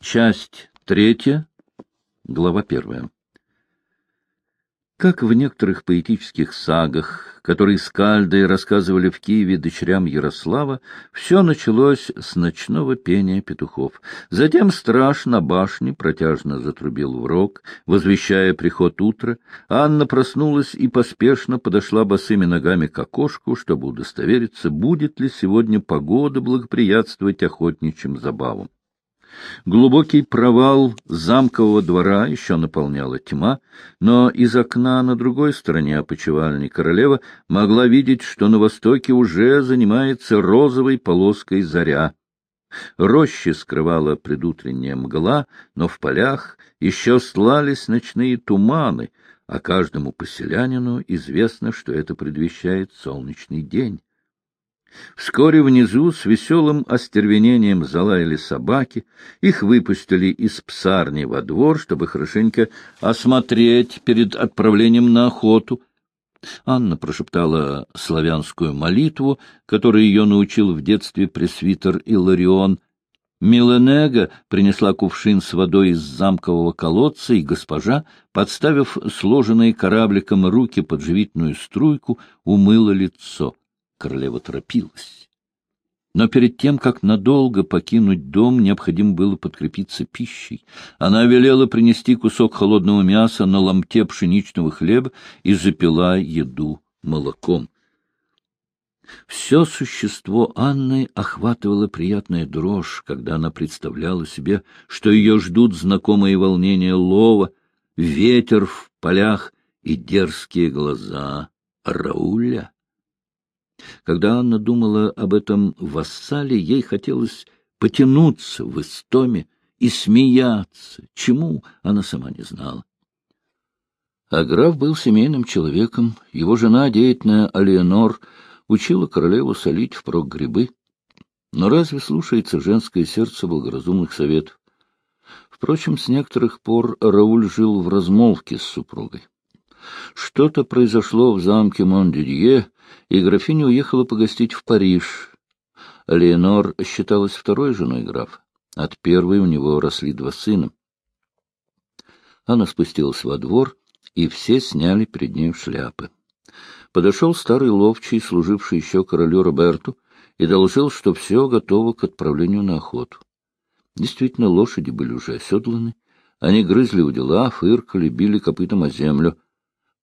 Часть третья, глава первая. Как в некоторых поэтических сагах, которые скальды рассказывали в Киеве дочерям Ярослава, все началось с ночного пения петухов. Затем страж на башне протяжно затрубил в рог, возвещая приход утра. Анна проснулась и поспешно подошла босыми ногами к окошку, чтобы удостовериться, будет ли сегодня погода благоприятствовать охотничьим забавам. Глубокий провал замкового двора еще наполняла тьма, но из окна на другой стороне опочивальни королева могла видеть, что на востоке уже занимается розовой полоской заря. Рощи скрывала предутренняя мгла, но в полях еще слались ночные туманы, а каждому поселянину известно, что это предвещает солнечный день. Вскоре внизу с веселым остервенением залаяли собаки, их выпустили из псарни во двор, чтобы хорошенько осмотреть перед отправлением на охоту. Анна прошептала славянскую молитву, которую ее научил в детстве пресвитер Иларион. Миленега принесла кувшин с водой из замкового колодца, и госпожа, подставив сложенные корабликом руки под живительную струйку, умыла лицо. Королева торопилась. Но перед тем, как надолго покинуть дом, необходимо было подкрепиться пищей. Она велела принести кусок холодного мяса на ломте пшеничного хлеба и запила еду молоком. Все существо Анны охватывало приятная дрожь, когда она представляла себе, что ее ждут знакомые волнения лова, ветер в полях и дерзкие глаза Рауля. Когда Анна думала об этом вассале, ей хотелось потянуться в истоме и смеяться, чему она сама не знала. А граф был семейным человеком, его жена, деятельная Алиенор, учила королеву солить впрок грибы. Но разве слушается женское сердце благоразумных советов? Впрочем, с некоторых пор Рауль жил в размолвке с супругой. Что-то произошло в замке Мондидье, и графиня уехала погостить в Париж. Леонор считалась второй женой графа. От первой у него росли два сына. Она спустилась во двор, и все сняли перед ней шляпы. Подошел старый ловчий, служивший еще королю Роберту, и доложил, что все готово к отправлению на охоту. Действительно, лошади были уже оседланы. Они грызли у дела, фыркали, били копытом о землю —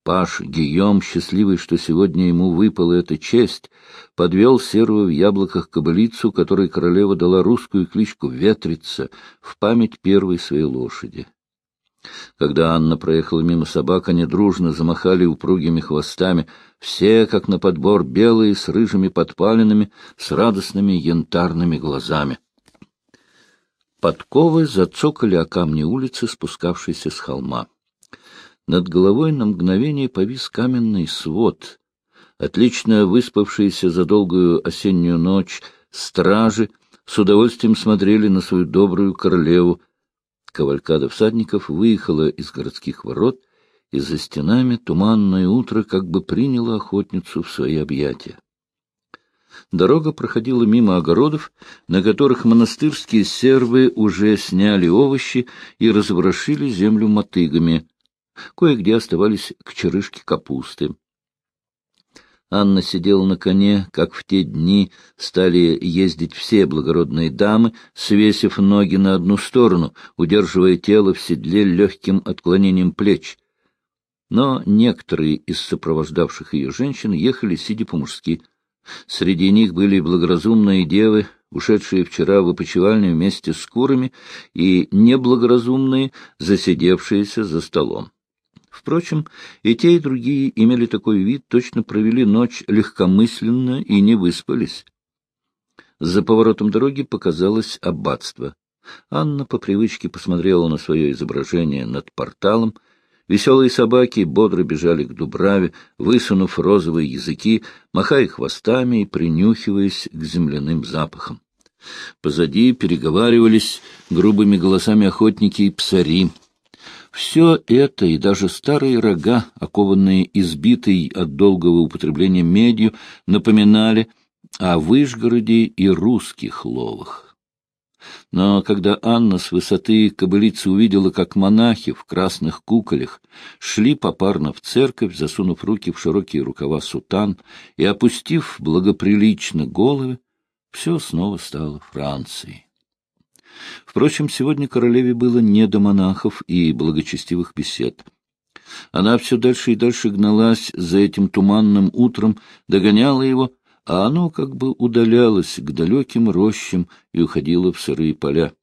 Паш Гийом, счастливый, что сегодня ему выпала эта честь, подвел серую в яблоках кобылицу, которой королева дала русскую кличку «Ветрица» в память первой своей лошади. Когда Анна проехала мимо собак, они дружно замахали упругими хвостами, все, как на подбор, белые, с рыжими подпалинами, с радостными янтарными глазами. Подковы зацокали о камни улицы, спускавшейся с холма. Над головой на мгновение повис каменный свод. Отлично выспавшиеся за долгую осеннюю ночь стражи с удовольствием смотрели на свою добрую королеву. Кавалькада всадников выехала из городских ворот, и за стенами туманное утро как бы приняло охотницу в свои объятия. Дорога проходила мимо огородов, на которых монастырские сервы уже сняли овощи и разворошили землю мотыгами. Кое-где оставались кочерышки капусты. Анна сидела на коне, как в те дни стали ездить все благородные дамы, свесив ноги на одну сторону, удерживая тело в седле легким отклонением плеч. Но некоторые из сопровождавших ее женщин ехали, сидя по-мужски. Среди них были благоразумные девы, ушедшие вчера в опочивальню вместе с курами, и неблагоразумные, засидевшиеся за столом. Впрочем, и те, и другие имели такой вид, точно провели ночь легкомысленно и не выспались. За поворотом дороги показалось аббатство. Анна по привычке посмотрела на свое изображение над порталом. Веселые собаки бодро бежали к Дубраве, высунув розовые языки, махая хвостами и принюхиваясь к земляным запахам. Позади переговаривались грубыми голосами охотники и псари — все это и даже старые рога, окованные избитой от долгого употребления медью, напоминали о Выжгороде и русских ловах. Но когда Анна с высоты кобылицы увидела, как монахи в красных куколях шли попарно в церковь, засунув руки в широкие рукава сутан и опустив благоприлично головы, все снова стало Францией. Впрочем, сегодня королеве было не до монахов и благочестивых бесед. Она все дальше и дальше гналась за этим туманным утром, догоняла его, а оно как бы удалялось к далеким рощам и уходило в сырые поля.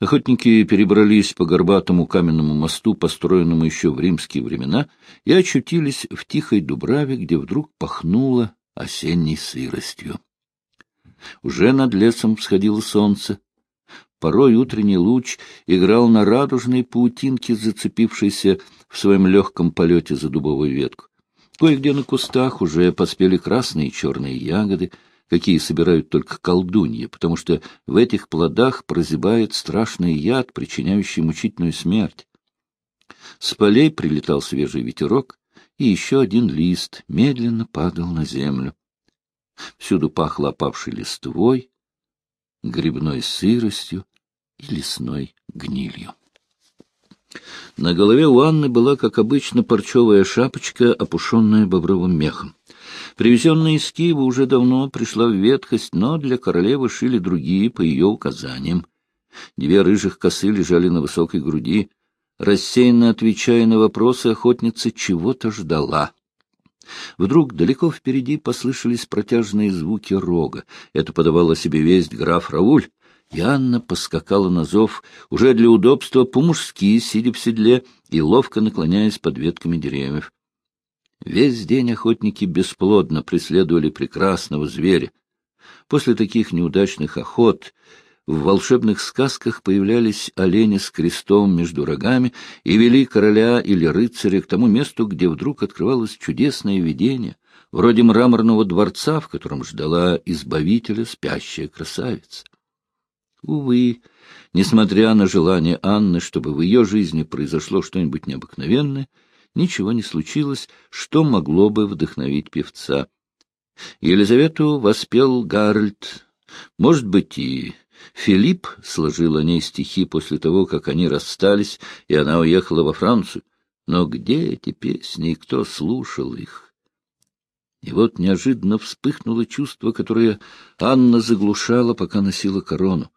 Охотники перебрались по горбатому каменному мосту, построенному еще в римские времена, и очутились в тихой дубраве, где вдруг пахнуло осенней сыростью. Уже над лесом всходило солнце. Порой утренний луч играл на радужной паутинке, зацепившейся в своем легком полете за дубовую ветку. Кое-где на кустах уже поспели красные и черные ягоды, какие собирают только колдуньи, потому что в этих плодах прозябает страшный яд, причиняющий мучительную смерть. С полей прилетал свежий ветерок, и еще один лист медленно падал на землю. Всюду пахло опавшей листвой, грибной сыростью и лесной гнилью. На голове у Анны была, как обычно, парчевая шапочка, опушенная бобровым мехом. Привезенная из Киева уже давно пришла в ветхость, но для королевы шили другие по ее указаниям. Две рыжих косы лежали на высокой груди. Рассеянно отвечая на вопросы, охотница чего-то ждала. Вдруг далеко впереди послышались протяжные звуки рога. Это подавало себе весть граф Рауль, и поскакала на зов, уже для удобства по-мужски, сидя в седле и ловко наклоняясь под ветками деревьев. Весь день охотники бесплодно преследовали прекрасного зверя. После таких неудачных охот в волшебных сказках появлялись олени с крестом между рогами и вели короля или рыцаря к тому месту, где вдруг открывалось чудесное видение, вроде мраморного дворца, в котором ждала избавителя спящая красавица. Увы, несмотря на желание Анны, чтобы в ее жизни произошло что-нибудь необыкновенное, ничего не случилось, что могло бы вдохновить певца. Елизавету воспел Гарольд. Может быть, и Филипп сложил о ней стихи после того, как они расстались, и она уехала во Францию. Но где эти песни и кто слушал их? И вот неожиданно вспыхнуло чувство, которое Анна заглушала, пока носила корону.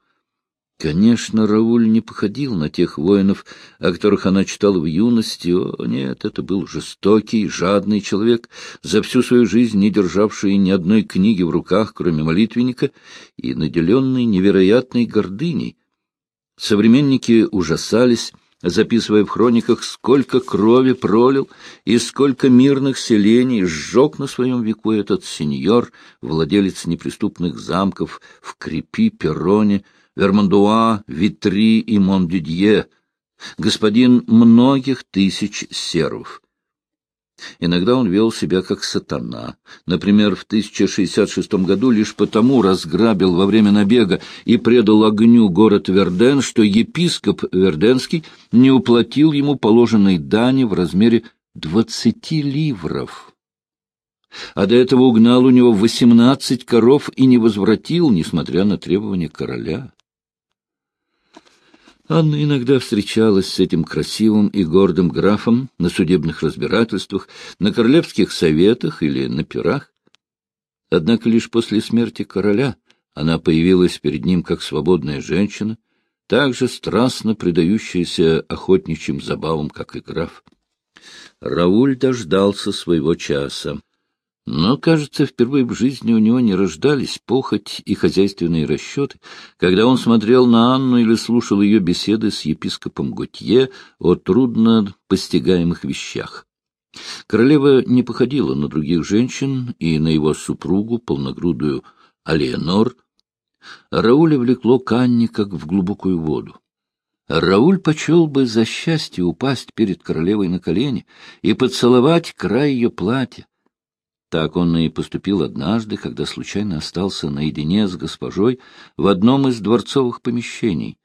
Конечно, Рауль не походил на тех воинов, о которых она читала в юности. О, нет, это был жестокий, жадный человек, за всю свою жизнь не державший ни одной книги в руках, кроме молитвенника, и наделенный невероятной гордыней. Современники ужасались, записывая в хрониках, сколько крови пролил и сколько мирных селений сжег на своем веку этот сеньор, владелец неприступных замков в Крепи, Перроне, Вермандуа, Витри и Мондюдье, господин многих тысяч сервов. Иногда он вел себя как сатана. Например, в 1066 году лишь потому разграбил во время набега и предал огню город Верден, что епископ Верденский не уплатил ему положенной дани в размере двадцати ливров. А до этого угнал у него восемнадцать коров и не возвратил, несмотря на требования короля. Анна иногда встречалась с этим красивым и гордым графом на судебных разбирательствах, на королевских советах или на пирах. Однако лишь после смерти короля она появилась перед ним как свободная женщина, также страстно предающаяся охотничьим забавам, как и граф. Рауль дождался своего часа. Но, кажется, впервые в жизни у него не рождались похоть и хозяйственные расчеты, когда он смотрел на Анну или слушал ее беседы с епископом Готье о трудно постигаемых вещах. Королева не походила на других женщин и на его супругу, полногрудую Алиенор. Рауля влекло к Анне, как в глубокую воду. Рауль почел бы за счастье упасть перед королевой на колени и поцеловать край ее платья, так он и поступил однажды, когда случайно остался наедине с госпожой в одном из дворцовых помещений.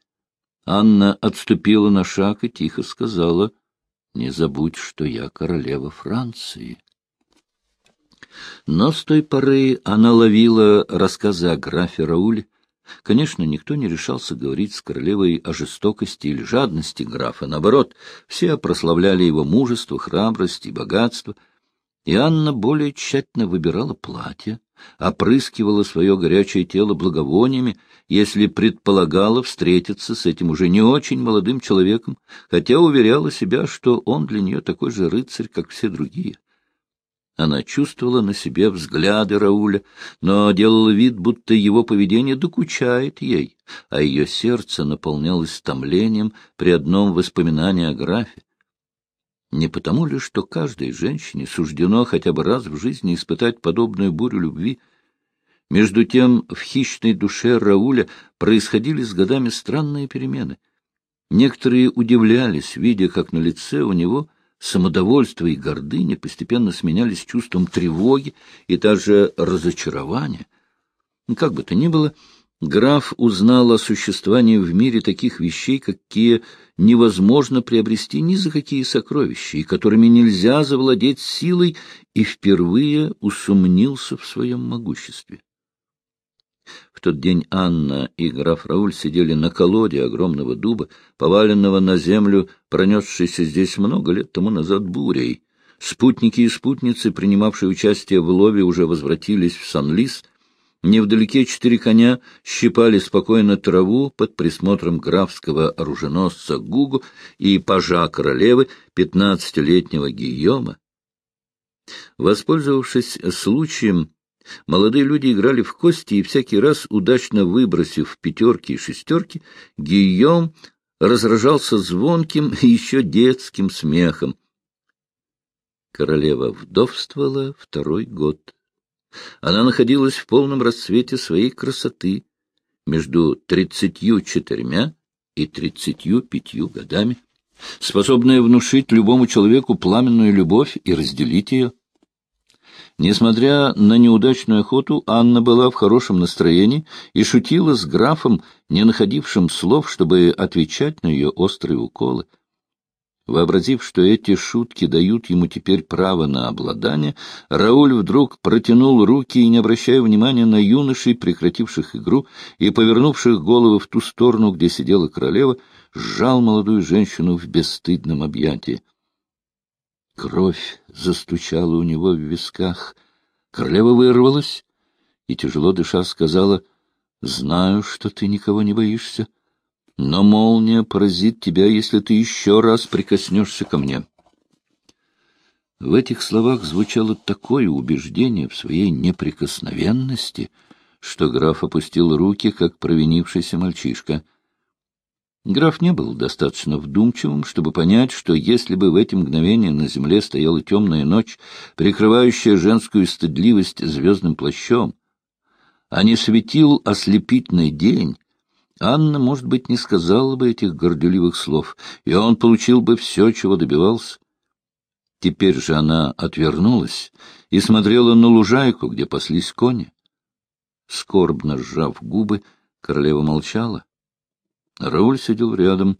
Анна отступила на шаг и тихо сказала, «Не забудь, что я королева Франции». Но с той поры она ловила рассказы о графе Рауле, Конечно, никто не решался говорить с королевой о жестокости или жадности графа. Наоборот, все прославляли его мужество, храбрость и богатство. И Анна более тщательно выбирала платье, опрыскивала свое горячее тело благовониями, если предполагала встретиться с этим уже не очень молодым человеком, хотя уверяла себя, что он для нее такой же рыцарь, как все другие. Она чувствовала на себе взгляды Рауля, но делала вид, будто его поведение докучает ей, а ее сердце наполнялось томлением при одном воспоминании о графе. Не потому ли, что каждой женщине суждено хотя бы раз в жизни испытать подобную бурю любви? Между тем в хищной душе Рауля происходили с годами странные перемены. Некоторые удивлялись, видя, как на лице у него самодовольство и гордыня постепенно сменялись чувством тревоги и даже разочарования. Как бы то ни было, Граф узнал о существовании в мире таких вещей, какие невозможно приобрести ни за какие сокровища, и которыми нельзя завладеть силой, и впервые усомнился в своем могуществе. В тот день Анна и граф Рауль сидели на колоде огромного дуба, поваленного на землю, пронесшейся здесь много лет тому назад бурей. Спутники и спутницы, принимавшие участие в лове, уже возвратились в Сан-Лис — Невдалеке четыре коня щипали спокойно траву под присмотром графского оруженосца Гугу и пажа королевы, пятнадцатилетнего Гийома. Воспользовавшись случаем, молодые люди играли в кости, и всякий раз, удачно выбросив пятерки и шестерки, Гийом разражался звонким и еще детским смехом. Королева вдовствовала второй год. Она находилась в полном расцвете своей красоты между тридцатью четырьмя и тридцатью пятью годами, способная внушить любому человеку пламенную любовь и разделить ее. Несмотря на неудачную охоту, Анна была в хорошем настроении и шутила с графом, не находившим слов, чтобы отвечать на ее острые уколы. Вообразив, что эти шутки дают ему теперь право на обладание, Рауль вдруг протянул руки и, не обращая внимания на юношей, прекративших игру и повернувших головы в ту сторону, где сидела королева, сжал молодую женщину в бесстыдном объятии. Кровь застучала у него в висках. Королева вырвалась и, тяжело дыша, сказала, «Знаю, что ты никого не боишься» но молния поразит тебя, если ты еще раз прикоснешься ко мне. В этих словах звучало такое убеждение в своей неприкосновенности, что граф опустил руки, как провинившийся мальчишка. Граф не был достаточно вдумчивым, чтобы понять, что если бы в эти мгновения на земле стояла темная ночь, прикрывающая женскую стыдливость звездным плащом, а не светил ослепительный день, Анна, может быть, не сказала бы этих горделивых слов, и он получил бы все, чего добивался. Теперь же она отвернулась и смотрела на лужайку, где паслись кони. Скорбно сжав губы, королева молчала. Рауль сидел рядом.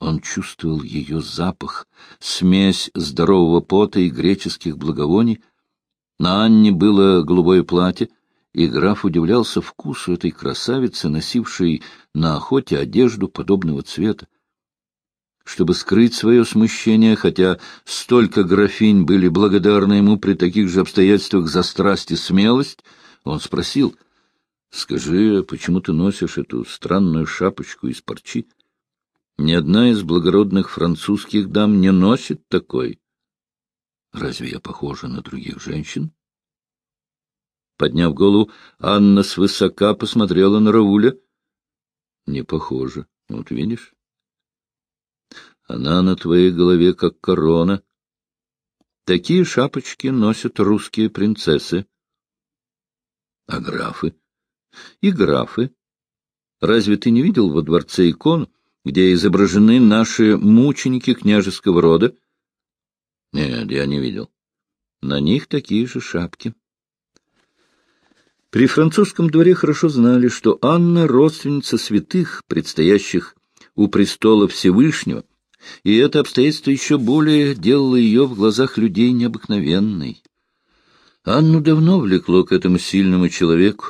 Он чувствовал ее запах, смесь здорового пота и греческих благовоний. На Анне было голубое платье, и граф удивлялся вкусу этой красавицы, носившей на охоте одежду подобного цвета. Чтобы скрыть свое смущение, хотя столько графинь были благодарны ему при таких же обстоятельствах за страсть и смелость, он спросил, «Скажи, почему ты носишь эту странную шапочку из парчи? Ни одна из благородных французских дам не носит такой. Разве я похожа на других женщин?» Подняв голову, Анна свысока посмотрела на Рауля. — Не похоже. Вот видишь? Она на твоей голове как корона. Такие шапочки носят русские принцессы. А графы? И графы. Разве ты не видел во дворце икон, где изображены наши мученики княжеского рода? Нет, я не видел. На них такие же шапки. При французском дворе хорошо знали, что Анна — родственница святых, предстоящих у престола Всевышнего, и это обстоятельство еще более делало ее в глазах людей необыкновенной. Анну давно влекло к этому сильному человеку.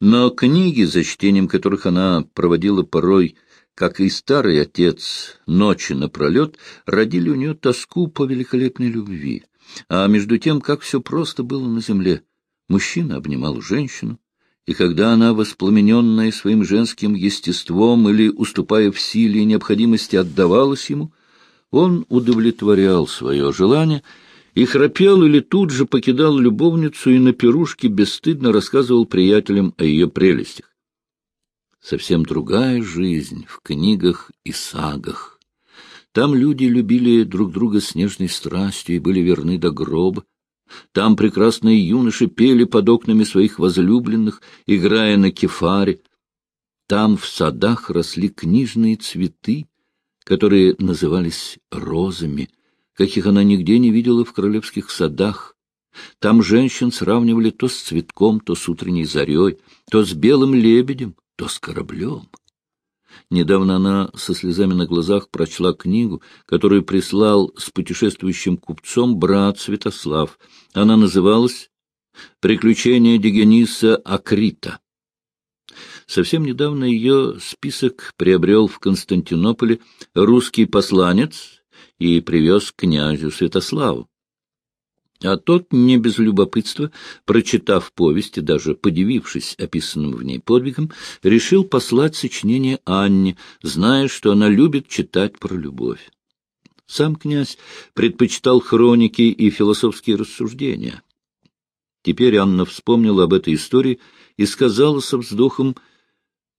Но книги, за чтением которых она проводила порой, как и старый отец, ночи напролет, родили у нее тоску по великолепной любви. А между тем, как все просто было на земле. Мужчина обнимал женщину, и когда она, воспламененная своим женским естеством или уступая в силе и необходимости, отдавалась ему, он удовлетворял свое желание и храпел или тут же покидал любовницу и на пирушке бесстыдно рассказывал приятелям о ее прелестях. Совсем другая жизнь в книгах и сагах. Там люди любили друг друга с нежной страстью и были верны до гроба, там прекрасные юноши пели под окнами своих возлюбленных, играя на кефаре. Там в садах росли книжные цветы, которые назывались розами, каких она нигде не видела в королевских садах. Там женщин сравнивали то с цветком, то с утренней зарей, то с белым лебедем, то с кораблем. Недавно она со слезами на глазах прочла книгу, которую прислал с путешествующим купцом брат Святослав. Она называлась «Приключения Дигениса Акрита». Совсем недавно ее список приобрел в Константинополе русский посланец и привез князю Святославу. А тот, не без любопытства, прочитав повесть и даже подивившись описанным в ней подвигом, решил послать сочинение Анне, зная, что она любит читать про любовь. Сам князь предпочитал хроники и философские рассуждения. Теперь Анна вспомнила об этой истории и сказала со вздохом,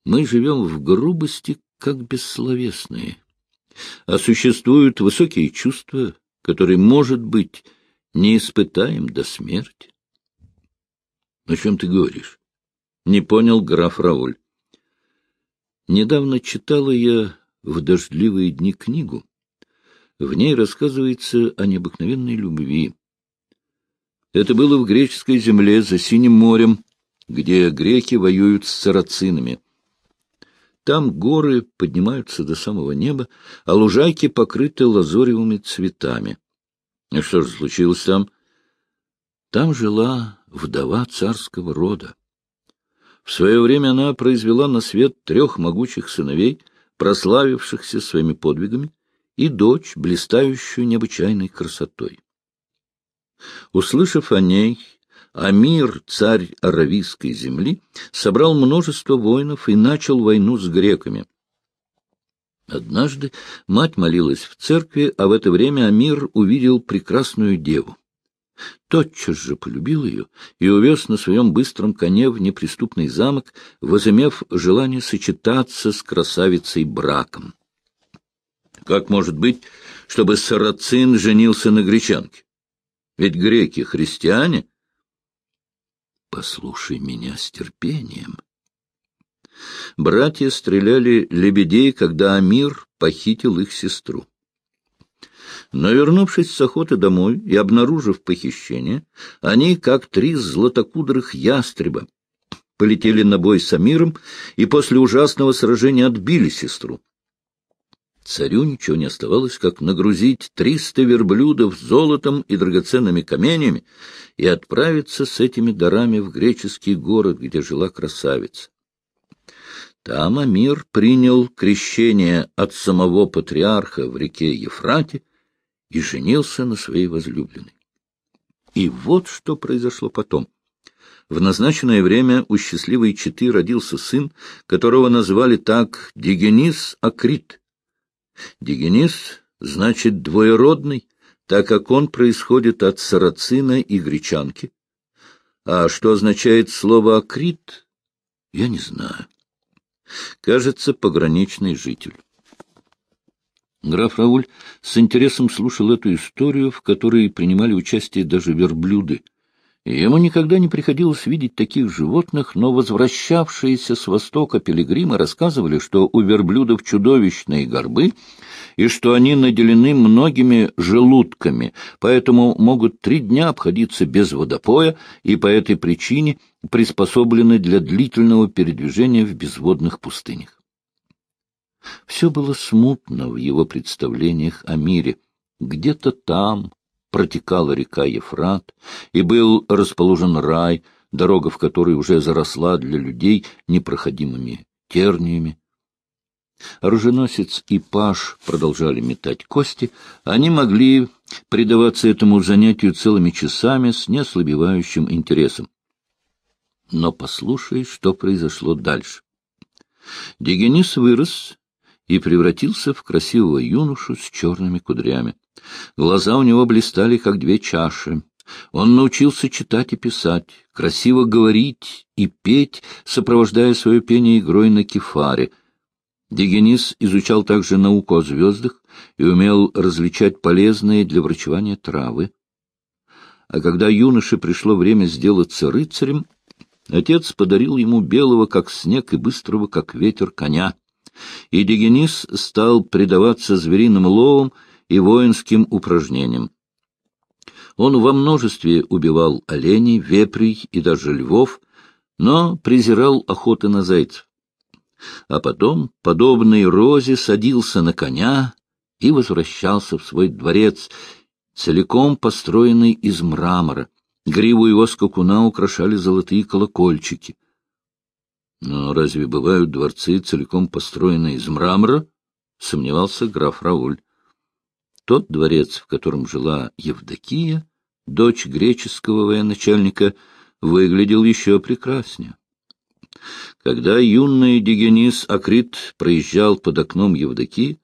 «Мы живем в грубости, как бессловесные, а существуют высокие чувства, которые, может быть, не испытаем до смерти. — О чем ты говоришь? — не понял граф Рауль. Недавно читала я в дождливые дни книгу. В ней рассказывается о необыкновенной любви. Это было в греческой земле за Синим морем, где греки воюют с сарацинами. Там горы поднимаются до самого неба, а лужайки покрыты лазоревыми цветами. И что же случилось там? Там жила вдова царского рода. В свое время она произвела на свет трех могучих сыновей, прославившихся своими подвигами, и дочь, блистающую необычайной красотой. Услышав о ней, Амир, царь Аравийской земли, собрал множество воинов и начал войну с греками — Однажды мать молилась в церкви, а в это время Амир увидел прекрасную деву. Тотчас же полюбил ее и увез на своем быстром коне в неприступный замок, возымев желание сочетаться с красавицей браком. Как может быть, чтобы сарацин женился на гречанке? Ведь греки — христиане. Послушай меня с терпением, Братья стреляли лебедей, когда Амир похитил их сестру. Но, вернувшись с охоты домой и обнаружив похищение, они, как три златокудрых ястреба, полетели на бой с Амиром и после ужасного сражения отбили сестру. Царю ничего не оставалось, как нагрузить триста верблюдов золотом и драгоценными каменями и отправиться с этими дарами в греческий город, где жила красавица. Там Амир принял крещение от самого патриарха в реке Ефрате и женился на своей возлюбленной. И вот что произошло потом. В назначенное время у счастливой четы родился сын, которого назвали так Дигенис Акрит. Дигенис значит двоеродный, так как он происходит от сарацина и гречанки. А что означает слово «акрит», я не знаю. Кажется, пограничный житель. Граф Рауль с интересом слушал эту историю, в которой принимали участие даже верблюды. Ему никогда не приходилось видеть таких животных, но возвращавшиеся с востока пилигримы рассказывали, что у верблюдов чудовищные горбы и что они наделены многими желудками, поэтому могут три дня обходиться без водопоя и по этой причине приспособлены для длительного передвижения в безводных пустынях. Все было смутно в его представлениях о мире. Где-то там протекала река Ефрат, и был расположен рай, дорога в которой уже заросла для людей непроходимыми терниями. Оруженосец и паш продолжали метать кости. Они могли предаваться этому занятию целыми часами с неослабевающим интересом. Но послушай, что произошло дальше. Дигенис вырос и превратился в красивого юношу с черными кудрями. Глаза у него блистали, как две чаши. Он научился читать и писать, красиво говорить и петь, сопровождая свое пение игрой на кефаре. Дигенис изучал также науку о звездах и умел различать полезные для врачевания травы. А когда юноше пришло время сделаться рыцарем, отец подарил ему белого, как снег, и быстрого, как ветер, коня. И Дигенис стал предаваться звериным ловам и воинским упражнениям. Он во множестве убивал оленей, вепрей и даже львов, но презирал охоты на зайцев. А потом, подобный Розе, садился на коня и возвращался в свой дворец, целиком построенный из мрамора. Гриву его скакуна украшали золотые колокольчики. Но разве бывают дворцы, целиком построенные из мрамора? — сомневался граф Рауль. Тот дворец, в котором жила Евдокия, дочь греческого военачальника, выглядел еще прекраснее. Когда юный Дигенис Акрит проезжал под окном Евдокии,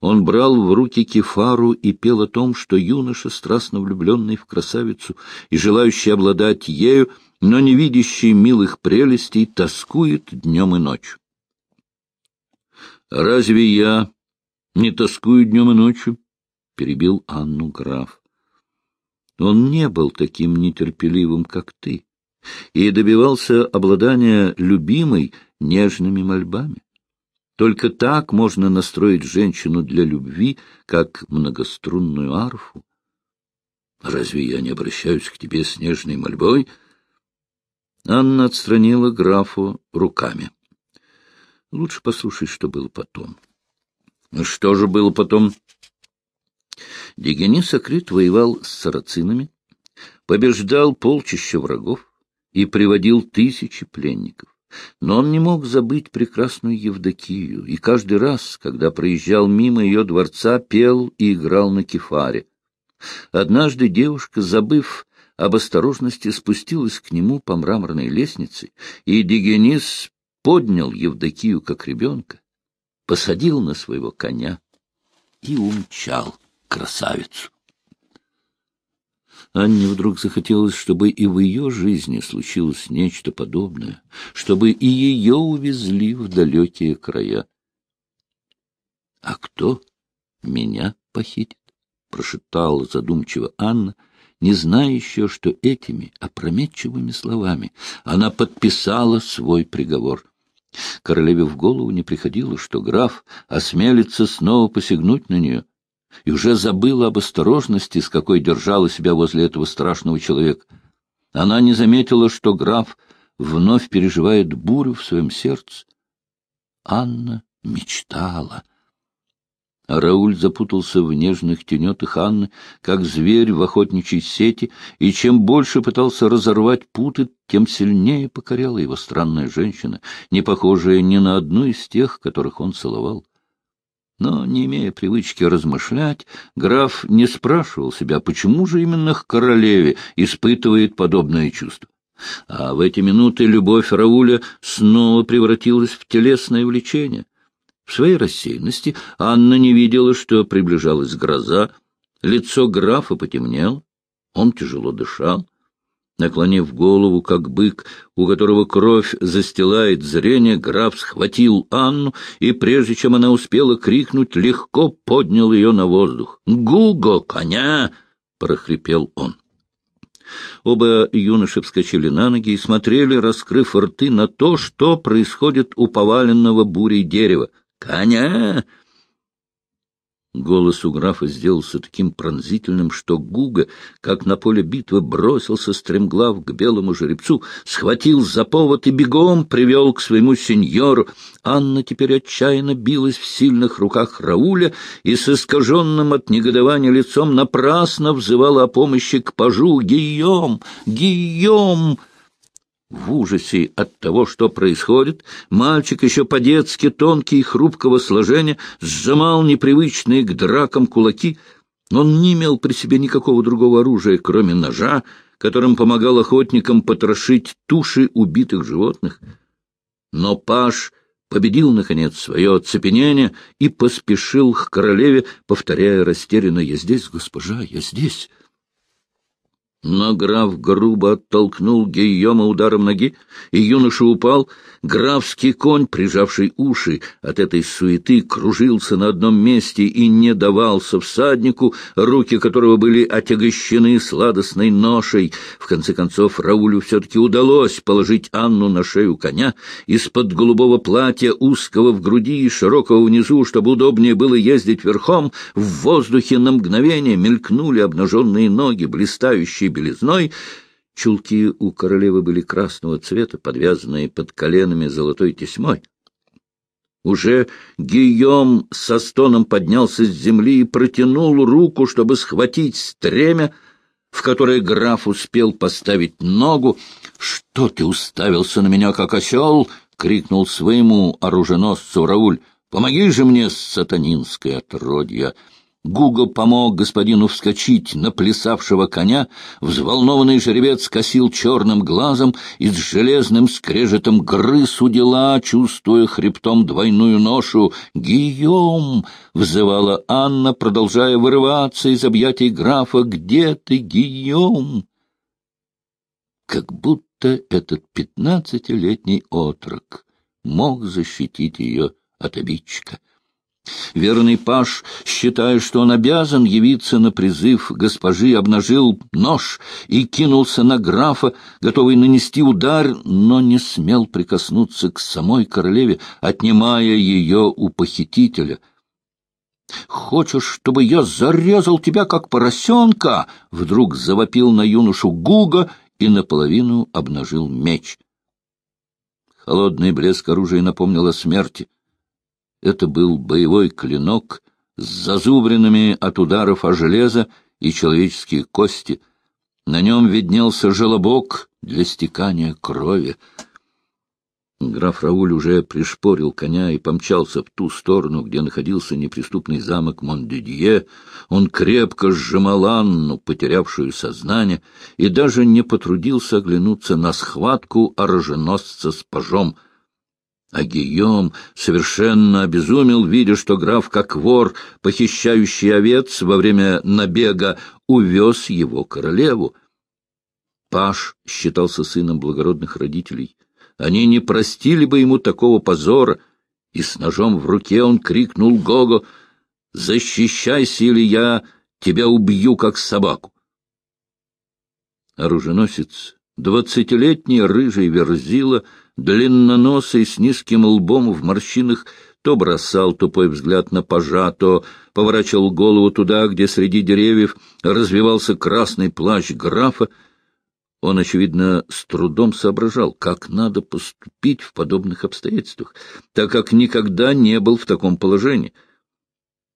он брал в руки кефару и пел о том, что юноша, страстно влюбленный в красавицу и желающий обладать ею, но не видящий милых прелестей, тоскует днем и ночью. «Разве я не тоскую днем и ночью?» — перебил Анну граф. Он не был таким нетерпеливым, как ты, и добивался обладания любимой нежными мольбами. Только так можно настроить женщину для любви, как многострунную арфу. Разве я не обращаюсь к тебе с нежной мольбой? Анна отстранила графу руками. Лучше послушай, что было потом. Что же было потом? Дигенис Акрит воевал с сарацинами, побеждал полчища врагов и приводил тысячи пленников. Но он не мог забыть прекрасную Евдокию, и каждый раз, когда проезжал мимо ее дворца, пел и играл на кефаре. Однажды девушка, забыв об осторожности, спустилась к нему по мраморной лестнице, и Дигенис поднял Евдокию как ребенка, посадил на своего коня и умчал красавицу. Анне вдруг захотелось, чтобы и в ее жизни случилось нечто подобное, чтобы и ее увезли в далекие края. — А кто меня похитит? — прошептала задумчиво Анна, не зная еще, что этими опрометчивыми словами она подписала свой приговор. Королеве в голову не приходило, что граф осмелится снова посягнуть на нее, и уже забыла об осторожности, с какой держала себя возле этого страшного человека. Она не заметила, что граф вновь переживает бурю в своем сердце. Анна мечтала. Рауль запутался в нежных тенетах Анны, как зверь в охотничьей сети, и чем больше пытался разорвать путы, тем сильнее покоряла его странная женщина, не похожая ни на одну из тех, которых он целовал. Но, не имея привычки размышлять, граф не спрашивал себя, почему же именно к королеве испытывает подобное чувство. А в эти минуты любовь Рауля снова превратилась в телесное влечение. В своей рассеянности Анна не видела, что приближалась гроза, лицо графа потемнело, он тяжело дышал. Наклонив голову, как бык, у которого кровь застилает зрение, граф схватил Анну и, прежде чем она успела крикнуть, легко поднял ее на воздух. «Гуго, коня!» — прохрипел он. Оба юноши вскочили на ноги и смотрели, раскрыв рты, на то, что происходит у поваленного бурей дерева. «Коня!» Голос у графа сделался таким пронзительным, что Гуга, как на поле битвы, бросился стремглав к белому жеребцу, схватил за повод и бегом привел к своему сеньору. Анна теперь отчаянно билась в сильных руках Рауля и с искаженным от негодования лицом напрасно взывала о помощи к пажу. «Гийом! Гийом!» В ужасе от того, что происходит, мальчик еще по-детски тонкий и хрупкого сложения сжимал непривычные к дракам кулаки. Он не имел при себе никакого другого оружия, кроме ножа, которым помогал охотникам потрошить туши убитых животных. Но Паш победил, наконец, свое оцепенение и поспешил к королеве, повторяя растерянно «Я здесь, госпожа, я здесь». Но граф грубо оттолкнул Гийома ударом ноги, и юноша упал. Графский конь, прижавший уши от этой суеты, кружился на одном месте и не давался всаднику, руки которого были отягощены сладостной ношей. В конце концов, Раулю все-таки удалось положить Анну на шею коня. Из-под голубого платья, узкого в груди и широкого внизу, чтобы удобнее было ездить верхом, в воздухе на мгновение мелькнули обнаженные ноги, блистающие белизной. Чулки у королевы были красного цвета, подвязанные под коленами золотой тесьмой. Уже Гийом со стоном поднялся с земли и протянул руку, чтобы схватить стремя, в которое граф успел поставить ногу. — Что ты уставился на меня, как осел? — крикнул своему оруженосцу Рауль. — Помоги же мне, сатанинское отродье! Гуго помог господину вскочить на плясавшего коня, взволнованный жеребец косил черным глазом и с железным скрежетом грыз у дела, чувствуя хребтом двойную ношу. «Гийом!» — взывала Анна, продолжая вырываться из объятий графа. «Где ты, Гийом?» Как будто этот пятнадцатилетний отрок мог защитить ее от обидчика. Верный паш, считая, что он обязан явиться на призыв госпожи, обнажил нож и кинулся на графа, готовый нанести удар, но не смел прикоснуться к самой королеве, отнимая ее у похитителя. «Хочешь, чтобы я зарезал тебя, как поросенка?» — вдруг завопил на юношу Гуга и наполовину обнажил меч. Холодный блеск оружия напомнил о смерти — это был боевой клинок с зазубринами от ударов о железо и человеческие кости. На нем виднелся желобок для стекания крови. Граф Рауль уже пришпорил коня и помчался в ту сторону, где находился неприступный замок Мондедье. Он крепко сжимал Анну, потерявшую сознание, и даже не потрудился оглянуться на схватку оруженосца с пажом — а Гийом совершенно обезумел, видя, что граф, как вор, похищающий овец во время набега, увез его королеву. Паш считался сыном благородных родителей. Они не простили бы ему такого позора, и с ножом в руке он крикнул Гого «Защищайся, или я тебя убью, как собаку!» Оруженосец, двадцатилетний рыжий верзила — длинноносый, с низким лбом в морщинах, то бросал тупой взгляд на пажа, то поворачивал голову туда, где среди деревьев развивался красный плащ графа. Он, очевидно, с трудом соображал, как надо поступить в подобных обстоятельствах, так как никогда не был в таком положении.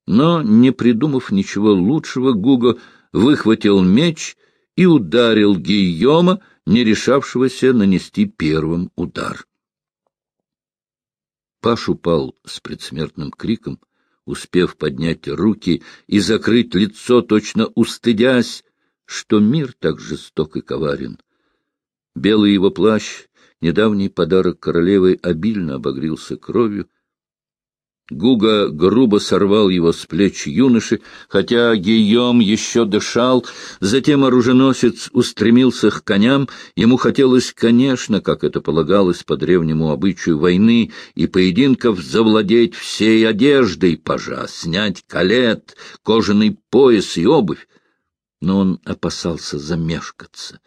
Но, не придумав ничего лучшего, Гуго выхватил меч и ударил Гийома, не решавшегося нанести первым удар. Паш упал с предсмертным криком, успев поднять руки и закрыть лицо, точно устыдясь, что мир так жесток и коварен. Белый его плащ, недавний подарок королевы, обильно обогрился кровью, Гуга грубо сорвал его с плеч юноши, хотя Гийом еще дышал. Затем оруженосец устремился к коням. Ему хотелось, конечно, как это полагалось по древнему обычаю войны и поединков, завладеть всей одеждой пажа, снять калет, кожаный пояс и обувь. Но он опасался замешкаться.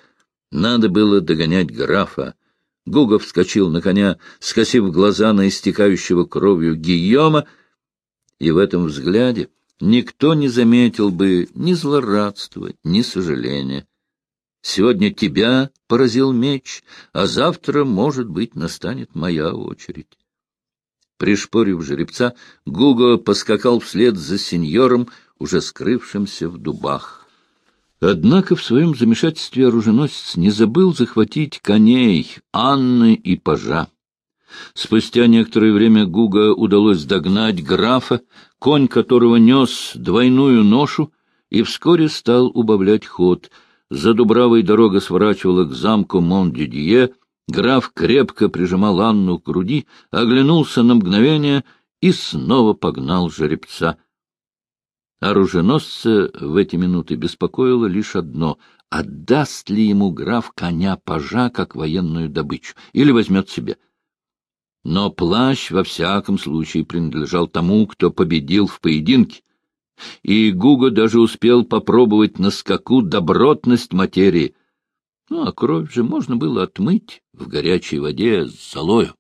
Надо было догонять графа. Гугов вскочил на коня, скосив глаза на истекающего кровью Гийома, и в этом взгляде никто не заметил бы ни злорадства, ни сожаления. Сегодня тебя поразил меч, а завтра, может быть, настанет моя очередь. Пришпорив жеребца, Гуго поскакал вслед за сеньором, уже скрывшимся в дубах. Однако в своем замешательстве оруженосец не забыл захватить коней Анны и пажа. Спустя некоторое время Гуга удалось догнать графа, конь которого нес двойную ношу, и вскоре стал убавлять ход. За Дубравой дорога сворачивала к замку Мон-Дидье, граф крепко прижимал Анну к груди, оглянулся на мгновение и снова погнал жеребца. Оруженосца в эти минуты беспокоило лишь одно — отдаст ли ему граф коня-пажа как военную добычу или возьмет себе — но плащ во всяком случае принадлежал тому, кто победил в поединке, и Гуго даже успел попробовать на скаку добротность материи. Ну, а кровь же можно было отмыть в горячей воде с золою.